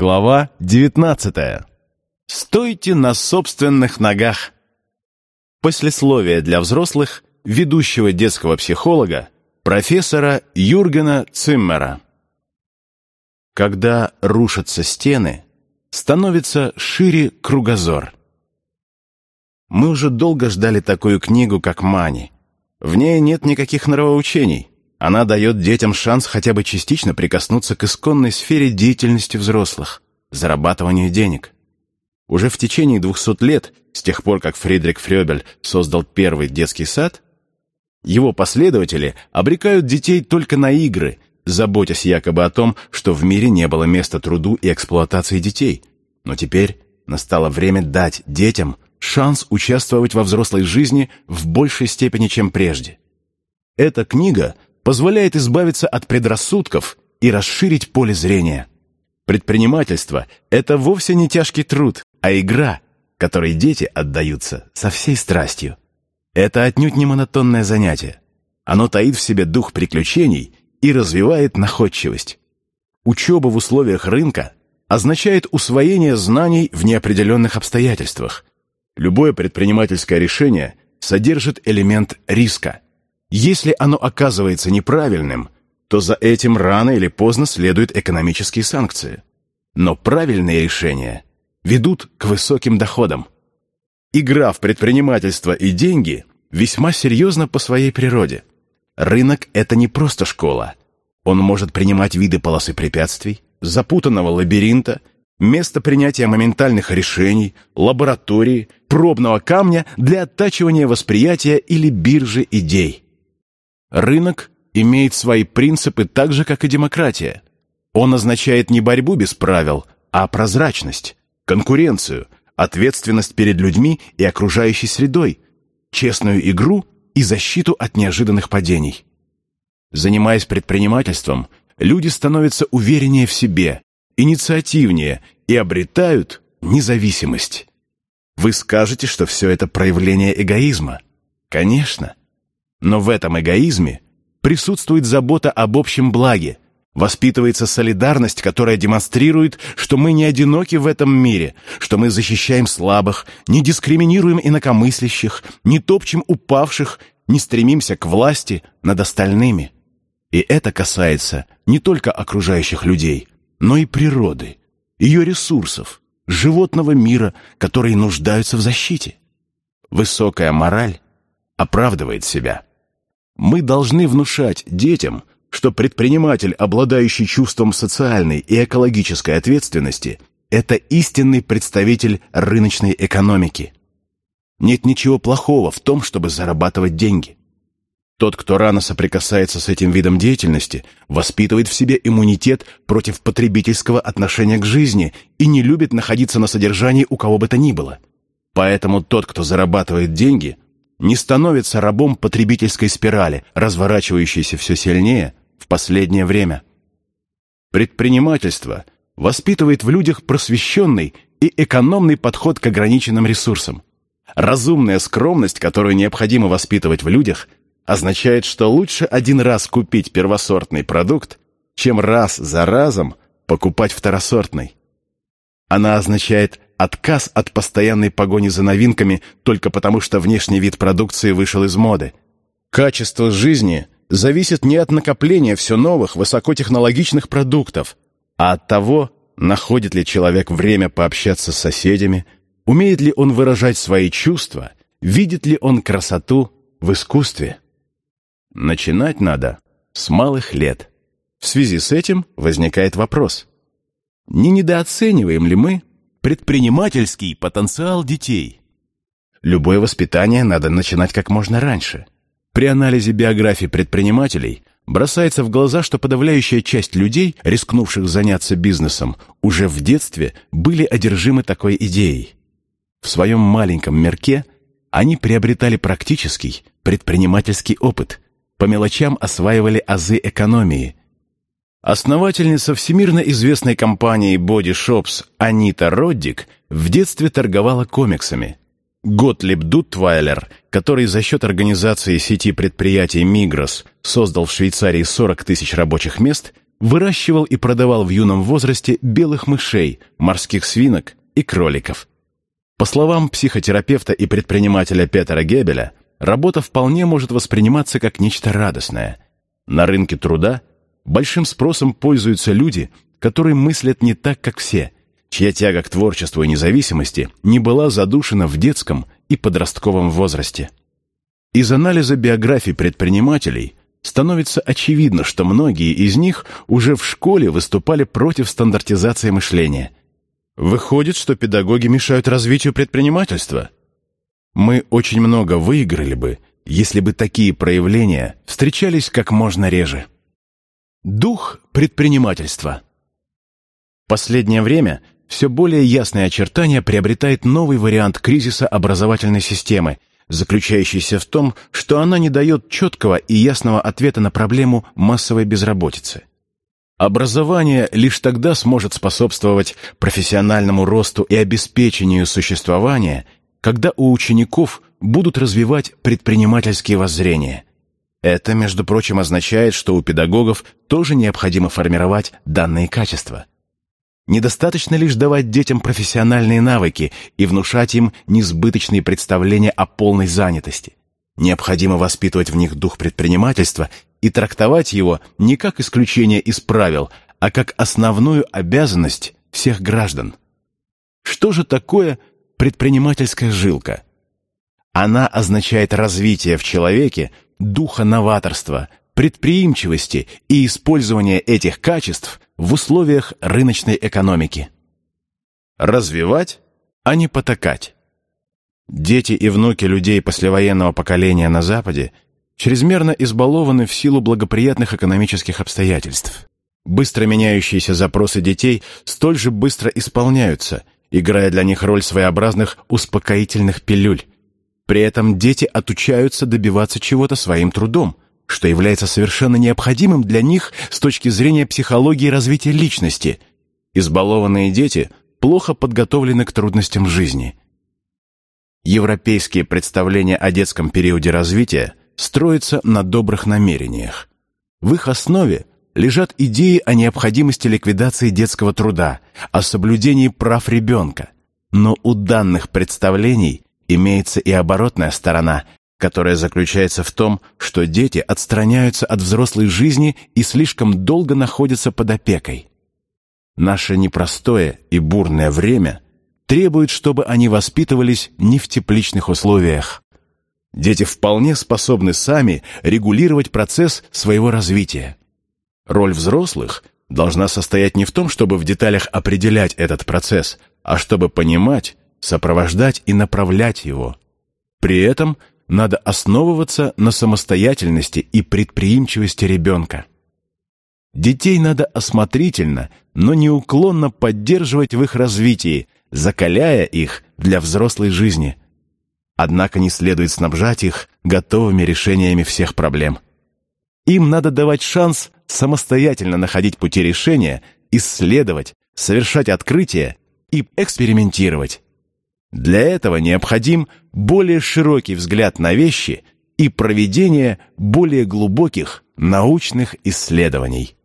Глава 19. Стойте на собственных ногах. Послесловие для взрослых ведущего детского психолога профессора Юргена Циммера. Когда рушатся стены, становится шире кругозор. Мы уже долго ждали такую книгу, как «Мани». В ней нет никаких нравоучений. Она дает детям шанс хотя бы частично прикоснуться к исконной сфере деятельности взрослых – зарабатыванию денег. Уже в течение двухсот лет, с тех пор, как Фридрик Фрёбель создал первый детский сад, его последователи обрекают детей только на игры, заботясь якобы о том, что в мире не было места труду и эксплуатации детей. Но теперь настало время дать детям шанс участвовать во взрослой жизни в большей степени, чем прежде. Эта книга – позволяет избавиться от предрассудков и расширить поле зрения. Предпринимательство – это вовсе не тяжкий труд, а игра, которой дети отдаются со всей страстью. Это отнюдь не монотонное занятие. Оно таит в себе дух приключений и развивает находчивость. Учеба в условиях рынка означает усвоение знаний в неопределенных обстоятельствах. Любое предпринимательское решение содержит элемент риска – если оно оказывается неправильным, то за этим рано или поздно следуют экономические санкции. Но правильные решения ведут к высоким доходам. Игра в предпринимательство и деньги весьма серьезна по своей природе. Рынок – это не просто школа. Он может принимать виды полосы препятствий, запутанного лабиринта, место принятия моментальных решений, лаборатории, пробного камня для оттачивания восприятия или биржи идей. Рынок имеет свои принципы так же, как и демократия. Он означает не борьбу без правил, а прозрачность, конкуренцию, ответственность перед людьми и окружающей средой, честную игру и защиту от неожиданных падений. Занимаясь предпринимательством, люди становятся увереннее в себе, инициативнее и обретают независимость. Вы скажете, что все это проявление эгоизма. Конечно. Но в этом эгоизме присутствует забота об общем благе, воспитывается солидарность, которая демонстрирует, что мы не одиноки в этом мире, что мы защищаем слабых, не дискриминируем инакомыслящих, не топчем упавших, не стремимся к власти над остальными. И это касается не только окружающих людей, но и природы, ее ресурсов, животного мира, которые нуждаются в защите. Высокая мораль оправдывает себя. Мы должны внушать детям, что предприниматель, обладающий чувством социальной и экологической ответственности, это истинный представитель рыночной экономики. Нет ничего плохого в том, чтобы зарабатывать деньги. Тот, кто рано соприкасается с этим видом деятельности, воспитывает в себе иммунитет против потребительского отношения к жизни и не любит находиться на содержании у кого бы то ни было. Поэтому тот, кто зарабатывает деньги, не становится рабом потребительской спирали, разворачивающейся все сильнее в последнее время. Предпринимательство воспитывает в людях просвещенный и экономный подход к ограниченным ресурсам. Разумная скромность, которую необходимо воспитывать в людях, означает, что лучше один раз купить первосортный продукт, чем раз за разом покупать второсортный. Она означает отказ от постоянной погони за новинками только потому, что внешний вид продукции вышел из моды. Качество жизни зависит не от накопления все новых высокотехнологичных продуктов, а от того, находит ли человек время пообщаться с соседями, умеет ли он выражать свои чувства, видит ли он красоту в искусстве. Начинать надо с малых лет. В связи с этим возникает вопрос. Не недооцениваем ли мы Предпринимательский потенциал детей. Любое воспитание надо начинать как можно раньше. При анализе биографии предпринимателей бросается в глаза, что подавляющая часть людей, рискнувших заняться бизнесом, уже в детстве были одержимы такой идеей. В своем маленьком мерке они приобретали практический предпринимательский опыт, по мелочам осваивали азы экономии, Основательница всемирно известной компании Body Shops Анита Роддик в детстве торговала комиксами. Готлиб Дуттвайлер, который за счет организации сети предприятий «Мигрос» создал в Швейцарии 40 тысяч рабочих мест, выращивал и продавал в юном возрасте белых мышей, морских свинок и кроликов. По словам психотерапевта и предпринимателя Петера Гебеля, работа вполне может восприниматься как нечто радостное. На рынке труда большим спросом пользуются люди, которые мыслят не так, как все, чья тяга к творчеству и независимости не была задушена в детском и подростковом возрасте. Из анализа биографий предпринимателей становится очевидно, что многие из них уже в школе выступали против стандартизации мышления. Выходит, что педагоги мешают развитию предпринимательства. Мы очень много выиграли бы, если бы такие проявления встречались как можно реже. Дух предпринимательства. Последнее время все более ясные очертания приобретает новый вариант кризиса образовательной системы, заключающийся в том, что она не дает четкого и ясного ответа на проблему массовой безработицы. Образование лишь тогда сможет способствовать профессиональному росту и обеспечению существования, когда у учеников будут развивать предпринимательские воззрения. Это, между прочим, означает, что у педагогов тоже необходимо формировать данные качества – Недостаточно лишь давать детям профессиональные навыки и внушать им несбыточные представления о полной занятости. Необходимо воспитывать в них дух предпринимательства и трактовать его не как исключение из правил, а как основную обязанность всех граждан. Что же такое предпринимательская жилка? Она означает развитие в человеке духа новаторства, предприимчивости и использование этих качеств в условиях рыночной экономики. Развивать, а не потакать. Дети и внуки людей послевоенного поколения на Западе чрезмерно избалованы в силу благоприятных экономических обстоятельств. Быстро меняющиеся запросы детей столь же быстро исполняются, играя для них роль своеобразных успокоительных пилюль. При этом дети отучаются добиваться чего-то своим трудом – что является совершенно необходимым для них с точки зрения психологии развития личности. Избалованные дети плохо подготовлены к трудностям жизни. Европейские представления о детском периоде развития строятся на добрых намерениях. В их основе лежат идеи о необходимости ликвидации детского труда, о соблюдении прав ребенка. Но у данных представлений имеется и оборотная сторона, которая заключается в том, что дети отстраняются от взрослой жизни и слишком долго находятся под опекой. Наше непростое и бурное время требует, чтобы они воспитывались не в тепличных условиях. Дети вполне способны сами регулировать процесс своего развития. Роль взрослых должна состоять не в том, чтобы в деталях определять этот процесс, а чтобы понимать, сопровождать и направлять его. При этом – надо основываться на самостоятельности и предприимчивости ребенка. Детей надо осмотрительно, но неуклонно поддерживать в их развитии, закаляя их для взрослой жизни. Однако не следует снабжать их готовыми решениями всех проблем. Им надо давать шанс самостоятельно находить пути решения, исследовать, совершать открытия и экспериментировать. Для этого необходим более широкий взгляд на вещи и проведение более глубоких научных исследований.